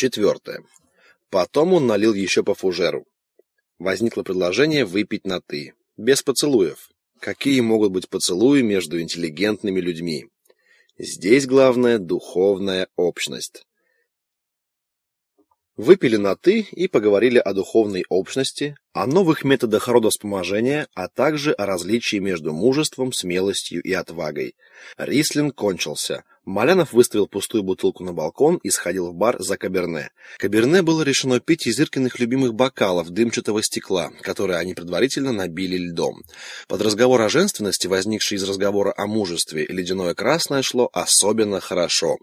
Четвертое. Потом он налил еще по фужеру. Возникло предложение выпить на «ты», без поцелуев. Какие могут быть поцелуи между интеллигентными людьми? Здесь главное – духовная общность. Выпили на «ты» и поговорили о духовной общности, о новых методах родовспоможения, а также о различии между мужеством, смелостью и отвагой. Рислин кончился. Малянов выставил пустую бутылку на балкон и сходил в бар за каберне. Каберне было решено пить из Иркиных любимых бокалов дымчатого стекла, которые они предварительно набили льдом. Под разговор о женственности, возникший из разговора о мужестве, ледяное красное шло особенно хорошо.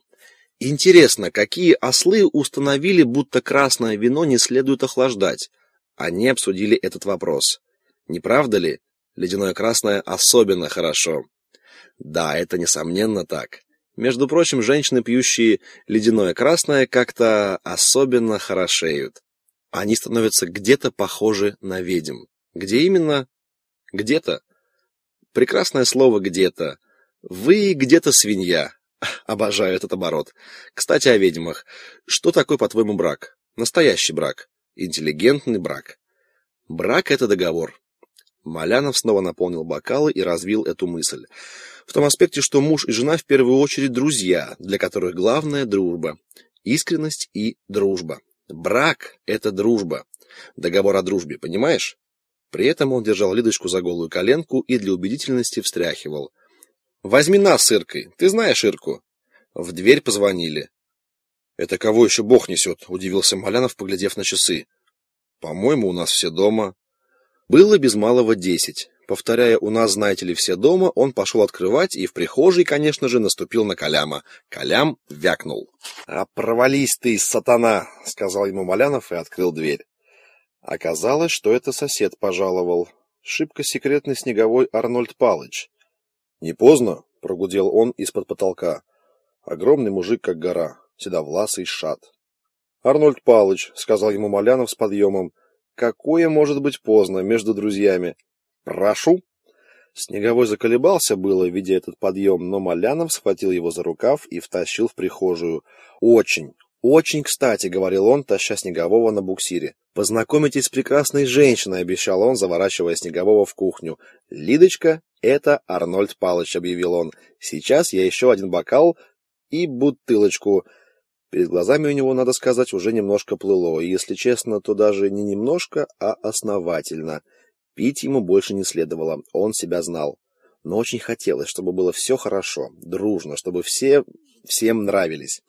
Интересно, какие ослы установили, будто красное вино не следует охлаждать? Они обсудили этот вопрос. Не правда ли? Ледяное красное особенно хорошо. Да, это несомненно так. Между прочим, женщины, пьющие ледяное красное, как-то особенно хорошеют. Они становятся где-то похожи на ведьм. Где именно? Где-то. Прекрасное слово «где-то». Вы где-то свинья, Обожаю этот оборот. Кстати, о ведьмах. Что такое, по-твоему, брак? Настоящий брак. Интеллигентный брак. Брак — это договор. Малянов снова наполнил бокалы и развил эту мысль. В том аспекте, что муж и жена в первую очередь друзья, для которых главное — дружба. Искренность и дружба. Брак — это дружба. Договор о дружбе, понимаешь? При этом он держал Лидочку за голую коленку и для убедительности встряхивал. Возьми нас с Иркой. Ты знаешь Ирку? В дверь позвонили. Это кого еще бог несет? Удивился Малянов, поглядев на часы. По-моему, у нас все дома. Было без малого десять. Повторяя «у нас, знаете ли, все дома», он пошел открывать и в прихожей, конечно же, наступил на Коляма. Колям вякнул. «А провались ты, сатана!» — сказал ему Малянов и открыл дверь. Оказалось, что это сосед пожаловал. Шибко секретный снеговой Арнольд Палыч. «Не поздно?» — прогудел он из-под потолка. Огромный мужик, как гора, седовласый шат. «Арнольд Палыч», — сказал ему Малянов с подъемом, — «какое может быть поздно между друзьями?» «Прошу». Снеговой заколебался было, видя этот подъем, но Малянов схватил его за рукав и втащил в прихожую. «Очень, очень кстати», — говорил он, таща Снегового на буксире. «Познакомитесь с прекрасной женщиной», — обещал он, заворачивая Снегового в кухню. «Лидочка «Это Арнольд Палыч», — объявил он. «Сейчас я еще один бокал и бутылочку». Перед глазами у него, надо сказать, уже немножко плыло, и, если честно, то даже не немножко, а основательно. Пить ему больше не следовало, он себя знал. Но очень хотелось, чтобы было все хорошо, дружно, чтобы все всем нравились.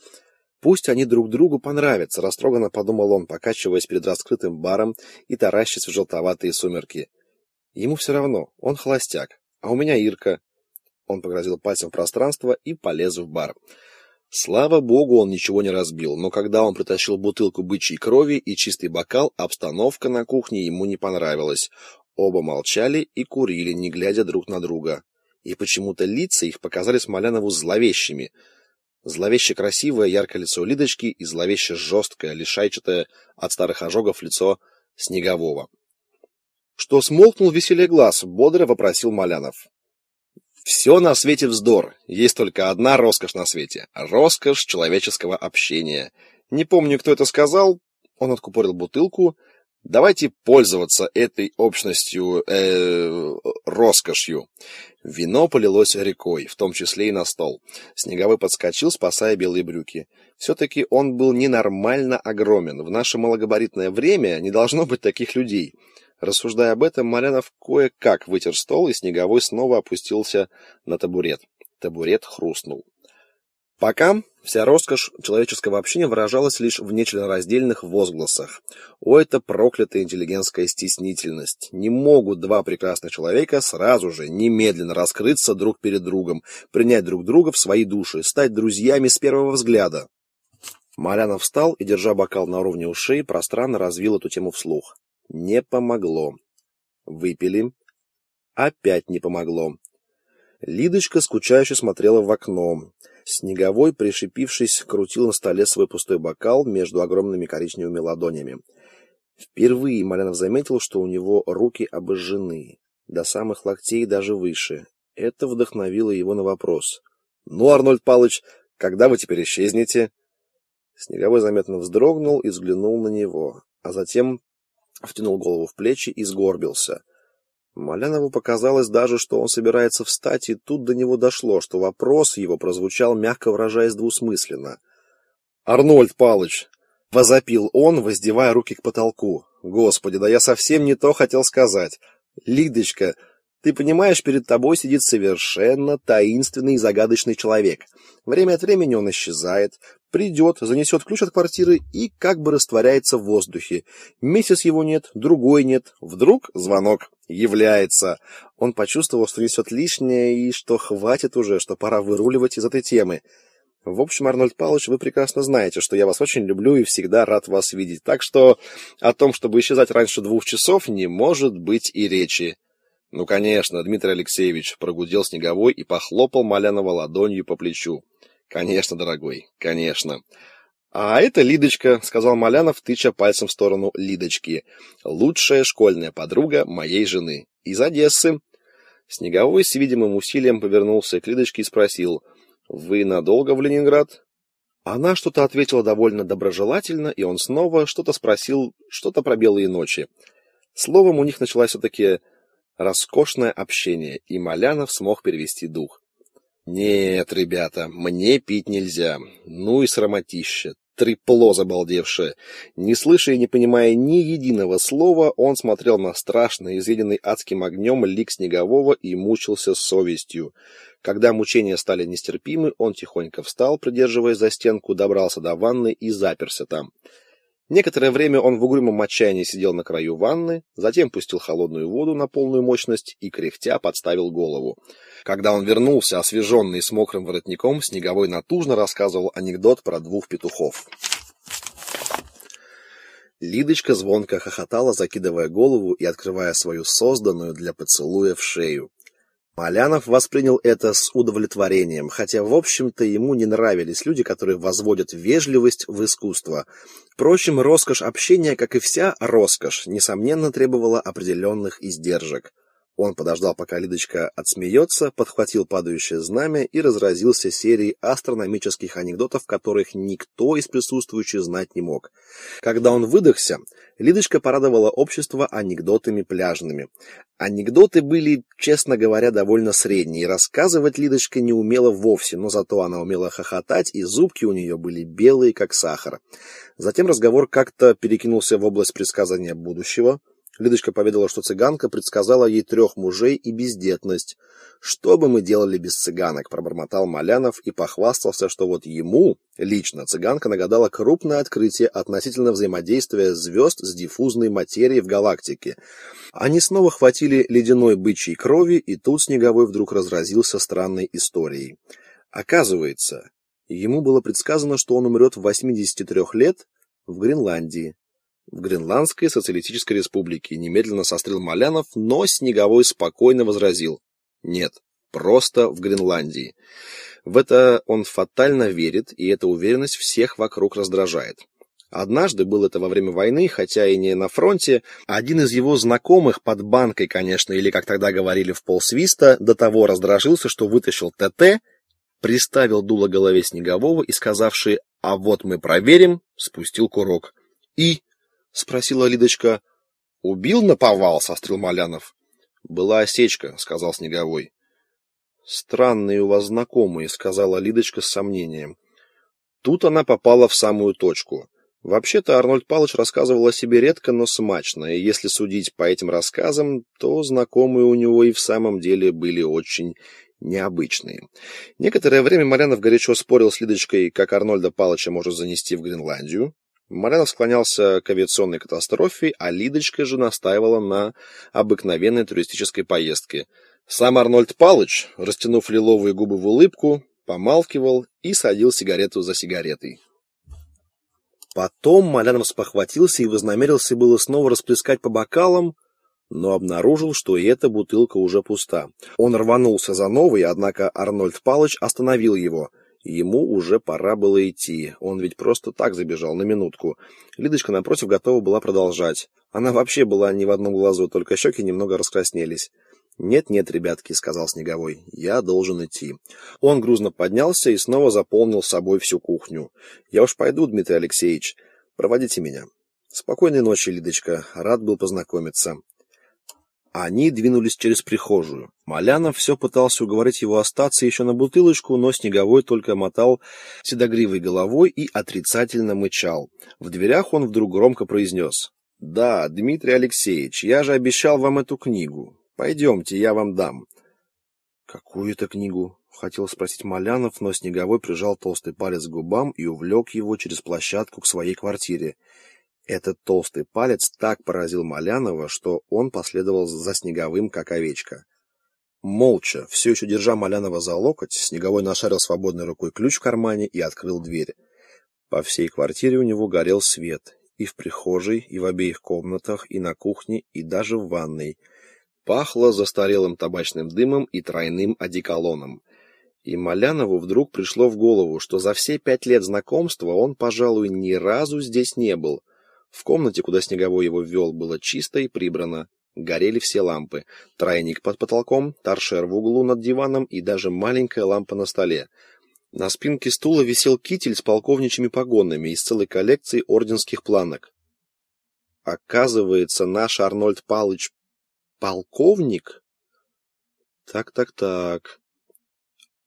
Пусть они друг другу понравятся, растроганно подумал он, покачиваясь перед раскрытым баром и таращась в желтоватые сумерки. Ему все равно, он холостяк, а у меня Ирка. Он погрозил пальцем в пространство и полез в бар. Слава богу, он ничего не разбил, но когда он притащил бутылку бычьей крови и чистый бокал, обстановка на кухне ему не понравилась. Оба молчали и курили, не глядя друг на друга. И почему-то лица их показались Малянову зловещими. Зловеще красивое яркое лицо Лидочки и зловеще жесткое, лишайчатое от старых ожогов лицо Снегового. Что смолкнул веселее глаз, бодро вопросил Малянов. Все на свете вздор. Есть только одна роскошь на свете роскошь человеческого общения. Не помню, кто это сказал. Он откупорил бутылку. Давайте пользоваться этой общностью, э, роскошью. Вино полилось рекой, в том числе и на стол. Снеговой подскочил, спасая белые брюки. Все-таки он был ненормально огромен. В наше малогабаритное время не должно быть таких людей. Рассуждая об этом, Марянов кое-как вытер стол, и Снеговой снова опустился на табурет. Табурет хрустнул. Пока вся роскошь человеческого общения выражалась лишь в нечленораздельных возгласах. О, это проклятая интеллигентская стеснительность! Не могут два прекрасных человека сразу же, немедленно раскрыться друг перед другом, принять друг друга в свои души, стать друзьями с первого взгляда. Марянов встал и, держа бокал на уровне ушей, пространно развил эту тему вслух. Не помогло. Выпили. Опять не помогло. Лидочка скучающе смотрела в окно. Снеговой, пришипившись, крутил на столе свой пустой бокал между огромными коричневыми ладонями. Впервые Малянов заметил, что у него руки обожжены, до самых локтей и даже выше. Это вдохновило его на вопрос. «Ну, Арнольд Палыч, когда вы теперь исчезнете?» Снеговой заметно вздрогнул и взглянул на него, а затем втянул голову в плечи и сгорбился. Малянову показалось даже, что он собирается встать, и тут до него дошло, что вопрос его прозвучал, мягко выражаясь двусмысленно. «Арнольд Палыч!» — возопил он, воздевая руки к потолку. «Господи, да я совсем не то хотел сказать. Лидочка, ты понимаешь, перед тобой сидит совершенно таинственный и загадочный человек. Время от времени он исчезает, придет, занесет ключ от квартиры и как бы растворяется в воздухе. Месяц его нет, другой нет. Вдруг звонок является. Он почувствовал, что несет лишнее и что хватит уже, что пора выруливать из этой темы. В общем, Арнольд Павлович, вы прекрасно знаете, что я вас очень люблю и всегда рад вас видеть. Так что о том, чтобы исчезать раньше двух часов, не может быть и речи. Ну, конечно, Дмитрий Алексеевич, прогудел Снеговой и похлопал Малянова ладонью по плечу. Конечно, дорогой, конечно. А это Лидочка, сказал Малянов, тыча пальцем в сторону Лидочки. Лучшая школьная подруга моей жены. Из Одессы. Снеговой с видимым усилием повернулся к Лидочке и спросил: "Вы надолго в Ленинград?" Она что-то ответила довольно доброжелательно, и он снова что-то спросил, что-то про белые ночи. Словом, у них началась все-таки роскошное общение, и Малянов смог перевести дух. Нет, ребята, мне пить нельзя. Ну и срамотища. Трепло забалдевшее. Не слыша и не понимая ни единого слова, он смотрел на страшный, изъеденный адским огнем лик Снегового и мучился совестью. Когда мучения стали нестерпимы, он тихонько встал, придерживаясь за стенку, добрался до ванны и заперся там. Некоторое время он в угрюмом отчаянии сидел на краю ванны, затем пустил холодную воду на полную мощность и, кряхтя, подставил голову. Когда он вернулся, освеженный с мокрым воротником, Снеговой натужно рассказывал анекдот про двух петухов. Лидочка звонко хохотала, закидывая голову и открывая свою созданную для поцелуя в шею. Малянов воспринял это с удовлетворением, хотя, в общем-то, ему не нравились люди, которые возводят вежливость в искусство. Впрочем, роскошь общения, как и вся роскошь, несомненно требовала определенных издержек. Он подождал, пока Лидочка отсмеется, подхватил падающее знамя и разразился серией астрономических анекдотов, которых никто из присутствующих знать не мог. Когда он выдохся, Лидочка порадовала общество анекдотами пляжными. Анекдоты были, честно говоря, довольно средние. Рассказывать Лидочка не умела вовсе, но зато она умела хохотать, и зубки у нее были белые, как сахар. Затем разговор как-то перекинулся в область предсказания будущего – Лидочка поведала, что цыганка предсказала ей трех мужей и бездетность. «Что бы мы делали без цыганок?» – пробормотал Малянов и похвастался, что вот ему, лично, цыганка нагадала крупное открытие относительно взаимодействия звезд с диффузной материей в галактике. Они снова хватили ледяной бычьей крови, и тут Снеговой вдруг разразился странной историей. Оказывается, ему было предсказано, что он умрет в 83 лет в Гренландии в Гренландской социалистической республике, немедленно сострил Малянов, но Снеговой спокойно возразил: "Нет, просто в Гренландии". В это он фатально верит, и эта уверенность всех вокруг раздражает. Однажды, было это во время войны, хотя и не на фронте, один из его знакомых под банкой, конечно, или как тогда говорили в полсвиста, до того раздражился, что вытащил ТТ, приставил дуло голове Снегового и, сказавший «а вот мы проверим», спустил курок. И спросила Лидочка. Убил наповал, сострил Малянов. Была осечка, сказал Снеговой. Странные у вас знакомые, сказала Лидочка с сомнением. Тут она попала в самую точку. Вообще-то Арнольд Павлович рассказывал о себе редко, но смачно, и если судить по этим рассказам, то знакомые у него и в самом деле были очень необычные. Некоторое время Малянов горячо спорил с Лидочкой, как Арнольда Павловича может занести в Гренландию. Марянов склонялся к авиационной катастрофе, а Лидочка же настаивала на обыкновенной туристической поездке. Сам Арнольд Палыч, растянув лиловые губы в улыбку, помалкивал и садил сигарету за сигаретой. Потом Малянов спохватился и вознамерился было снова расплескать по бокалам, но обнаружил, что и эта бутылка уже пуста. Он рванулся за новой, однако Арнольд Палыч остановил его — Ему уже пора было идти. Он ведь просто так забежал на минутку. Лидочка напротив готова была продолжать. Она вообще была не в одном глазу, только щеки немного раскраснелись. «Нет-нет, ребятки», — сказал Снеговой, — «я должен идти». Он грузно поднялся и снова заполнил собой всю кухню. «Я уж пойду, Дмитрий Алексеевич. Проводите меня». «Спокойной ночи, Лидочка. Рад был познакомиться». Они двинулись через прихожую. Малянов все пытался уговорить его остаться еще на бутылочку, но Снеговой только мотал седогривой головой и отрицательно мычал. В дверях он вдруг громко произнес. «Да, Дмитрий Алексеевич, я же обещал вам эту книгу. Пойдемте, я вам дам. Какую это книгу? Хотел спросить Малянов, но Снеговой прижал толстый палец к губам и увлек его через площадку к своей квартире. Этот толстый палец так поразил Малянова, что он последовал за Снеговым, как овечка. Молча, все еще держа Малянова за локоть, Снеговой нашарил свободной рукой ключ в кармане и открыл дверь. По всей квартире у него горел свет. И в прихожей, и в обеих комнатах, и на кухне, и даже в ванной — Пахло застарелым табачным дымом и тройным одеколоном. И Малянову вдруг пришло в голову, что за все пять лет знакомства он, пожалуй, ни разу здесь не был. В комнате, куда Снеговой его ввел, было чисто и прибрано. Горели все лампы. Тройник под потолком, торшер в углу над диваном и даже маленькая лампа на столе. На спинке стула висел китель с полковничьими погонами из целой коллекции орденских планок. Оказывается, наш Арнольд Палыч Полковник? Так, так, так.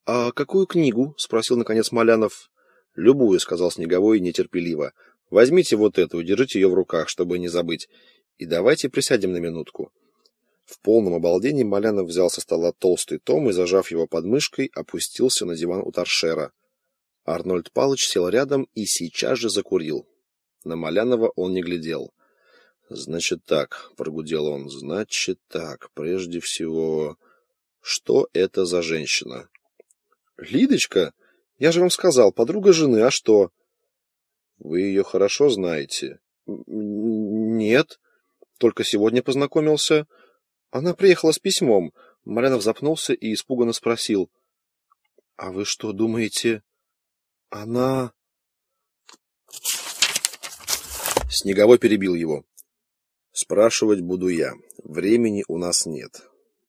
А какую книгу? спросил наконец Малянов. Любую, сказал Снеговой нетерпеливо. Возьмите вот эту, держите ее в руках, чтобы не забыть. И давайте присядем на минутку. В полном обалдении Малянов взял со стола толстый том и, зажав его под мышкой, опустился на диван у торшера. Арнольд Палыч сел рядом и сейчас же закурил. На Малянова он не глядел. Значит так, прогудел он. Значит так, прежде всего, что это за женщина? Лидочка, я же вам сказал, подруга жены, а что? Вы ее хорошо знаете? Нет, только сегодня познакомился. Она приехала с письмом. Марянов запнулся и испуганно спросил: "А вы что думаете, она Снеговой перебил его. Спрашивать буду я. Времени у нас нет.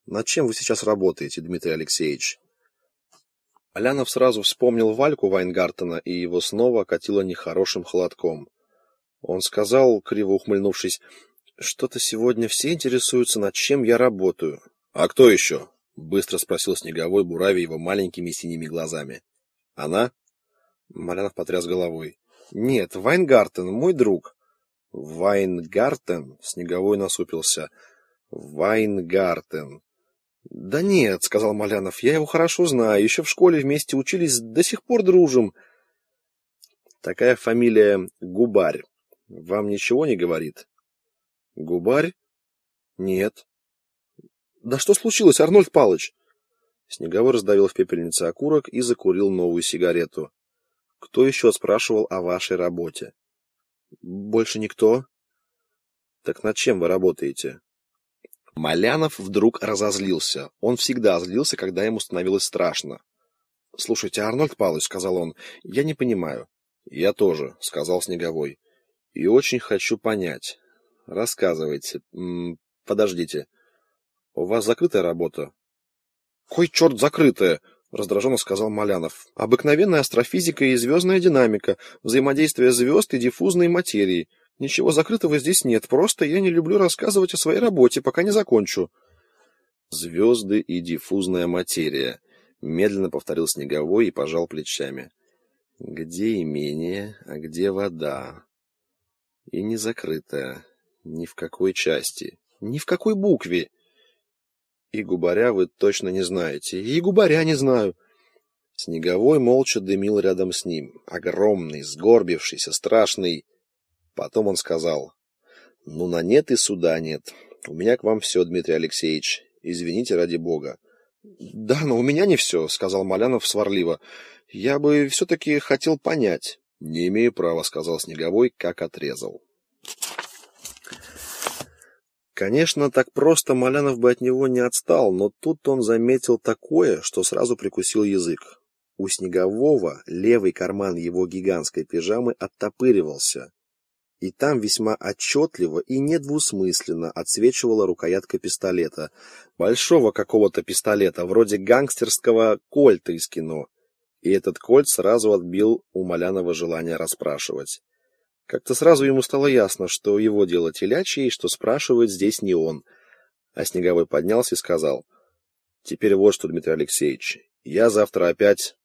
Над чем вы сейчас работаете, Дмитрий Алексеевич? Алянов сразу вспомнил Вальку Вайнгартена, и его снова окатило нехорошим холодком. Он сказал, криво ухмыльнувшись, что-то сегодня все интересуются, над чем я работаю. А кто еще? Быстро спросил Снеговой, буравя его маленькими синими глазами. Она? Малянов потряс головой. Нет, Вайнгартен, мой друг. Вайнгартен, Снеговой насупился. Вайнгартен. Да нет, сказал Малянов. Я его хорошо знаю, еще в школе вместе учились, до сих пор дружим. Такая фамилия Губарь. Вам ничего не говорит? Губарь? Нет. Да что случилось, Арнольд Палыч? Снеговой раздавил в пепельнице окурок и закурил новую сигарету. Кто еще спрашивал о вашей работе? Больше никто? Так над чем вы работаете? Малянов вдруг разозлился. Он всегда злился, когда ему становилось страшно. Слушайте, Арнольд Павлович, сказал он, я не понимаю. Я тоже, сказал Снеговой. И очень хочу понять. Рассказывайте. М -м, подождите. У вас закрытая работа? Кой черт закрытая? раздраженно сказал Малянов. Обыкновенная астрофизика и звездная динамика, взаимодействие звезд и диффузной материи. Ничего закрытого здесь нет, просто я не люблю рассказывать о своей работе, пока не закончу. Звезды и диффузная материя, медленно повторил Снеговой и пожал плечами. Где имение, а где вода? И не закрытая, ни в какой части, ни в какой букве. И губаря вы точно не знаете. И губаря не знаю. Снеговой молча дымил рядом с ним, огромный, сгорбившийся, страшный. Потом он сказал: "Ну на нет и суда нет. У меня к вам все, Дмитрий Алексеевич. Извините ради бога". "Да, но у меня не все», — сказал Малянов сварливо. "Я бы все таки хотел понять". "Не имею права", сказал Снеговой, как отрезал. Конечно, так просто Малянов бы от него не отстал, но тут он заметил такое, что сразу прикусил язык. У Снегового левый карман его гигантской пижамы оттопыривался, и там весьма отчетливо и недвусмысленно отсвечивала рукоятка пистолета, большого какого-то пистолета, вроде гангстерского кольта из кино. И этот кольт сразу отбил у Малянова желание расспрашивать. Как-то сразу ему стало ясно, что его дело телячье, и что спрашивает здесь не он. А Снеговой поднялся и сказал, «Теперь вот что, Дмитрий Алексеевич, я завтра опять